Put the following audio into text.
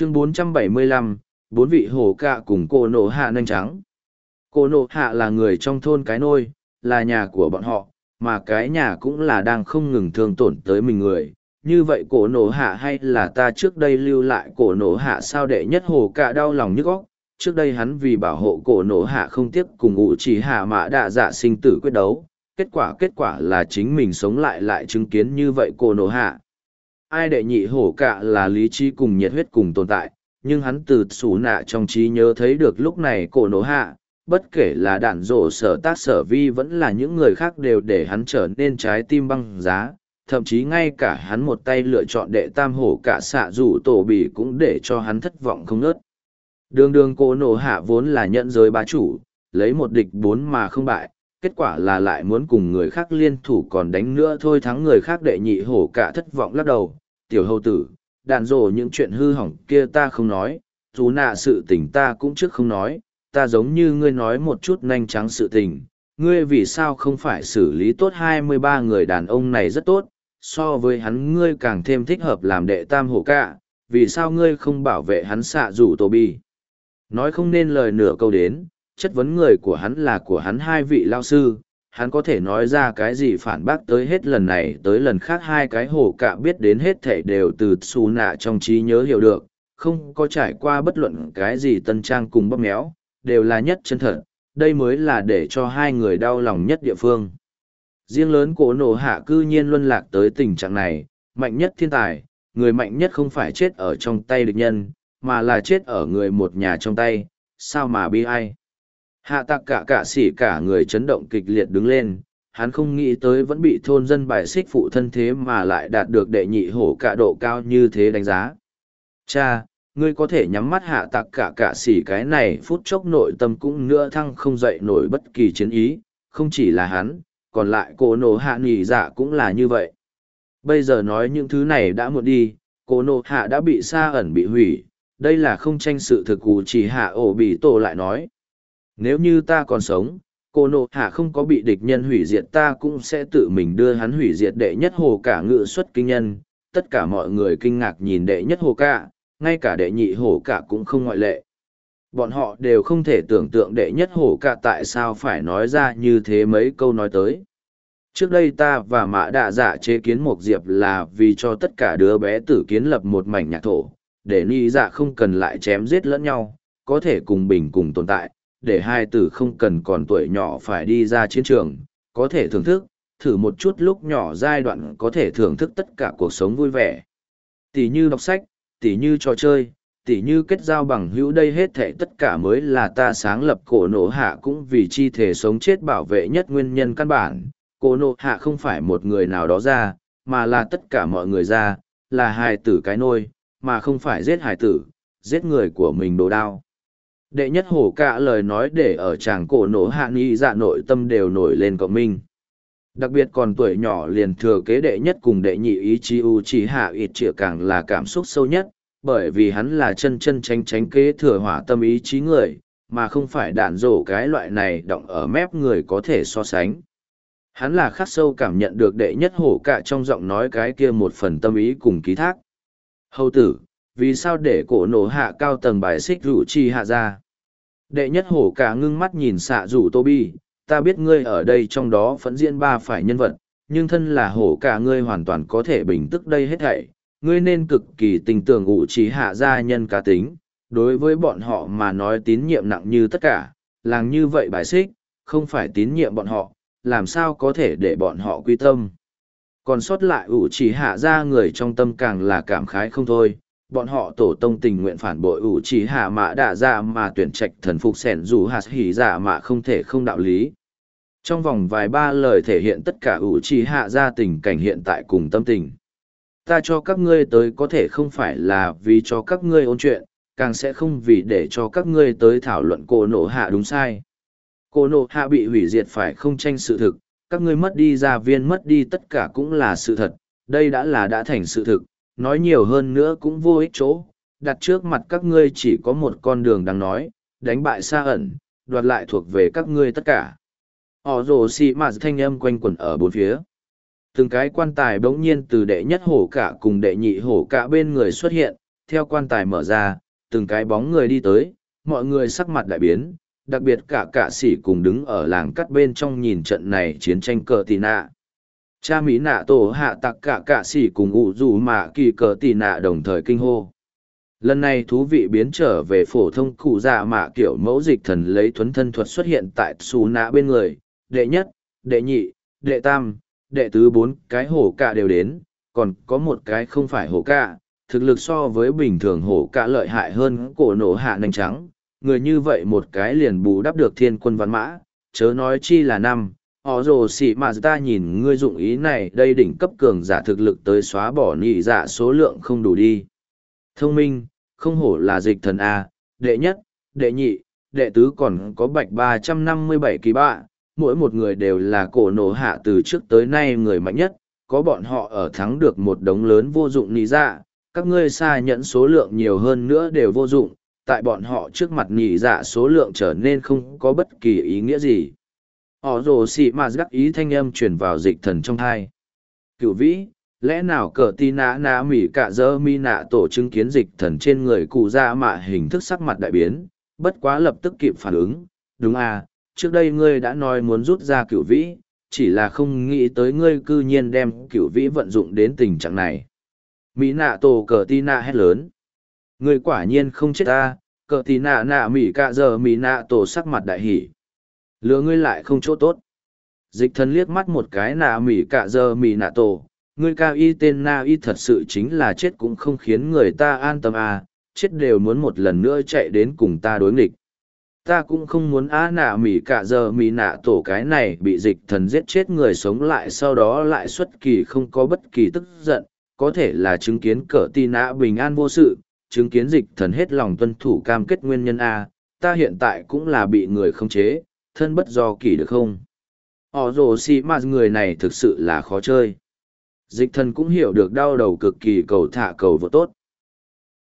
chương 475, bốn vị hổ cạ cùng cô nộ hạ nanh trắng. Cô nộ hạ là người trong thôn cái nôi, là nhà của bọn họ, mà cái nhà cũng là đang không ngừng thương tổn tới mình người. Như vậy cổ nổ hạ hay là ta trước đây lưu lại cổ nổ hạ sao đệ nhất hồ cạ đau lòng nhức óc. Trước đây hắn vì bảo hộ cổ nổ hạ không tiếc cùng ngụ chỉ hạ mã đạ dạ sinh tử quyết đấu. Kết quả kết quả là chính mình sống lại lại chứng kiến như vậy cổ nổ hạ. Ai đệ nhị hổ cạ là lý trí cùng nhiệt huyết cùng tồn tại, nhưng hắn từ xù nạ trong trí nhớ thấy được lúc này cổ nổ hạ, bất kể là đạn rổ sở tác sở vi vẫn là những người khác đều để hắn trở nên trái tim băng giá, thậm chí ngay cả hắn một tay lựa chọn đệ tam hổ cả xạ rủ tổ bỉ cũng để cho hắn thất vọng không nớt. Đường đường cổ nổ hạ vốn là nhận giới bá chủ, lấy một địch bốn mà không bại, kết quả là lại muốn cùng người khác liên thủ còn đánh nữa thôi thắng người khác đệ nhị hổ cả thất vọng lắc đầu, tiểu hầu tử, đàn rổ những chuyện hư hỏng kia ta không nói, dù nạ sự tình ta cũng trước không nói, ta giống như ngươi nói một chút nhanh trắng sự tình, ngươi vì sao không phải xử lý tốt hai mươi ba người đàn ông này rất tốt, so với hắn ngươi càng thêm thích hợp làm đệ tam hổ cả, vì sao ngươi không bảo vệ hắn xạ rủ tổ bi. Nói không nên lời nửa câu đến, chất vấn người của hắn là của hắn hai vị lao sư, hắn có thể nói ra cái gì phản bác tới hết lần này tới lần khác hai cái hồ cạ biết đến hết thể đều từ xù nạ trong trí nhớ hiểu được, không có trải qua bất luận cái gì tân trang cùng bóp méo, đều là nhất chân thật, đây mới là để cho hai người đau lòng nhất địa phương. Riêng lớn cổ nổ hạ cư nhiên luân lạc tới tình trạng này, mạnh nhất thiên tài, người mạnh nhất không phải chết ở trong tay địch nhân, mà là chết ở người một nhà trong tay, sao mà bi ai. Hạ tạc cả cả sỉ cả người chấn động kịch liệt đứng lên, hắn không nghĩ tới vẫn bị thôn dân bài xích phụ thân thế mà lại đạt được đệ nhị hổ cả độ cao như thế đánh giá. Cha, ngươi có thể nhắm mắt hạ tạc cả cả sỉ cái này phút chốc nội tâm cũng nữa thăng không dậy nổi bất kỳ chiến ý, không chỉ là hắn, còn lại cô nổ hạ nghỉ dạ cũng là như vậy. Bây giờ nói những thứ này đã muộn đi, cô nổ hạ đã bị xa ẩn bị hủy, đây là không tranh sự thực cụ chỉ hạ ổ bị tổ lại nói. Nếu như ta còn sống, cô nộ hạ không có bị địch nhân hủy diệt ta cũng sẽ tự mình đưa hắn hủy diệt đệ nhất hồ cả ngự xuất kinh nhân. Tất cả mọi người kinh ngạc nhìn đệ nhất hồ cả, ngay cả đệ nhị hồ cả cũng không ngoại lệ. Bọn họ đều không thể tưởng tượng đệ nhất hồ cả tại sao phải nói ra như thế mấy câu nói tới. Trước đây ta và mã đạ dạ chế kiến một diệp là vì cho tất cả đứa bé tử kiến lập một mảnh nhạc thổ, để ni dạ không cần lại chém giết lẫn nhau, có thể cùng bình cùng tồn tại, để hai tử không cần còn tuổi nhỏ phải đi ra chiến trường, có thể thưởng thức, thử một chút lúc nhỏ giai đoạn có thể thưởng thức tất cả cuộc sống vui vẻ. Tỷ như đọc sách, tỷ như trò chơi, tỷ như kết giao bằng hữu đây hết thảy tất cả mới là ta sáng lập cổ nổ hạ cũng vì chi thể sống chết bảo vệ nhất nguyên nhân căn bản. Cổ nổ hạ không phải một người nào đó ra, mà là tất cả mọi người ra, là hài tử cái nôi, mà không phải giết hài tử, giết người của mình đồ đao. Đệ nhất hổ cả lời nói để ở chàng cổ nổ hạ nghi dạ nội tâm đều nổi lên cộng minh. Đặc biệt còn tuổi nhỏ liền thừa kế đệ nhất cùng đệ nhị ý chí u chỉ hạ ít chĩa càng là cảm xúc sâu nhất, bởi vì hắn là chân chân tránh tránh kế thừa hỏa tâm ý chí người, mà không phải đạn rổ cái loại này động ở mép người có thể so sánh. Hắn là khắc sâu cảm nhận được đệ nhất hổ cả trong giọng nói cái kia một phần tâm ý cùng ký thác. Hầu tử, vì sao để cổ nổ hạ cao tầng bài xích rủ chi hạ ra? Đệ nhất hổ cả ngưng mắt nhìn xạ rủ tô bi, ta biết ngươi ở đây trong đó phẫn diễn ba phải nhân vật, nhưng thân là hổ cả ngươi hoàn toàn có thể bình tức đây hết thảy. Ngươi nên cực kỳ tình tưởng ủ trí hạ gia nhân cá tính, đối với bọn họ mà nói tín nhiệm nặng như tất cả, làng như vậy bài xích, không phải tín nhiệm bọn họ, làm sao có thể để bọn họ quy tâm. Còn sót lại ủ trí hạ ra người trong tâm càng là cảm khái không thôi, bọn họ tổ tông tình nguyện phản bội ủ chỉ hạ mã đạ ra mà tuyển trạch thần phục sẻn dù hạt hỉ giả mà không thể không đạo lý. Trong vòng vài ba lời thể hiện tất cả ủ trì hạ ra tình cảnh hiện tại cùng tâm tình. Ta cho các ngươi tới có thể không phải là vì cho các ngươi ôn chuyện, càng sẽ không vì để cho các ngươi tới thảo luận cổ nộ hạ đúng sai. Cổ nộ hạ bị hủy diệt phải không tranh sự thực, các ngươi mất đi gia viên mất đi tất cả cũng là sự thật, đây đã là đã thành sự thực nói nhiều hơn nữa cũng vô ích chỗ. Đặt trước mặt các ngươi chỉ có một con đường đang nói đánh bại xa ẩn đoạt lại thuộc về các ngươi tất cả. Họ rồ xì mà thanh âm quanh quẩn ở bốn phía. Từng cái quan tài bỗng nhiên từ đệ nhất hổ cả cùng đệ nhị hổ cả bên người xuất hiện theo quan tài mở ra, từng cái bóng người đi tới, mọi người sắc mặt đại biến, đặc biệt cả cả sĩ cùng đứng ở làng cắt bên trong nhìn trận này chiến tranh cờ tì nạ. Cha Mỹ nạ tổ hạ tặc cả cả ỉ cùng ủ dù mà kỳ cờ tì nạ đồng thời kinh hô. Lần này thú vị biến trở về phổ thông cụ già mạ kiểu mẫu dịch thần lấy thuấn thân thuật xuất hiện tại xù nạ bên người, đệ nhất, đệ nhị, đệ tam, đệ tứ bốn cái hổ cả đều đến, còn có một cái không phải hổ cả, thực lực so với bình thường hổ cả lợi hại hơn cổ nổ hạ nành trắng, người như vậy một cái liền bù đắp được thiên quân văn mã, chớ nói chi là năm. Họ rồ xỉ mà ta nhìn ngươi dụng ý này đây đỉnh cấp cường giả thực lực tới xóa bỏ nhị dạ số lượng không đủ đi. Thông minh, không hổ là dịch thần A, đệ nhất, đệ nhị, đệ tứ còn có bạch ba trăm năm mươi bảy kỳ bạ, mỗi một người đều là cổ nổ hạ từ trước tới nay người mạnh nhất, có bọn họ ở thắng được một đống lớn vô dụng nhị dạ, các ngươi xa nhẫn số lượng nhiều hơn nữa đều vô dụng, tại bọn họ trước mặt nhị dạ số lượng trở nên không có bất kỳ ý nghĩa gì. Họ rồ xị mà gắt ý thanh âm truyền vào dịch thần trong thai. Cựu vĩ, lẽ nào cờ ti nã nã mỉ cả dơ mi nạ tổ chứng kiến dịch thần trên người cụ ra mạ hình thức sắc mặt đại biến, bất quá lập tức kịp phản ứng. Đúng à, trước đây ngươi đã nói muốn rút ra cựu vĩ, chỉ là không nghĩ tới ngươi cư nhiên đem cựu vĩ vận dụng đến tình trạng này. Mỹ nạ tổ cờ ti nạ hét lớn. Ngươi quả nhiên không chết ta, cờ ti nạ nạ mỉ cả giờ mỹ nạ tổ sắc mặt đại hỉ. Lừa ngươi lại không chỗ tốt. Dịch thần liếc mắt một cái nạ mỉ cả giờ mỉ nạ tổ, ngươi cao y tên na y thật sự chính là chết cũng không khiến người ta an tâm à, chết đều muốn một lần nữa chạy đến cùng ta đối nghịch. Ta cũng không muốn á nạ mỉ cả giờ mỉ nạ tổ cái này bị dịch thần giết chết người sống lại sau đó lại xuất kỳ không có bất kỳ tức giận, có thể là chứng kiến cỡ tì nạ bình an vô sự, chứng kiến dịch thần hết lòng tuân thủ cam kết nguyên nhân A, ta hiện tại cũng là bị người không chế, thân bất do kỳ được không? họ rồ xì mà người này thực sự là khó chơi. Dịch thần cũng hiểu được đau đầu cực kỳ cầu thả cầu vô tốt.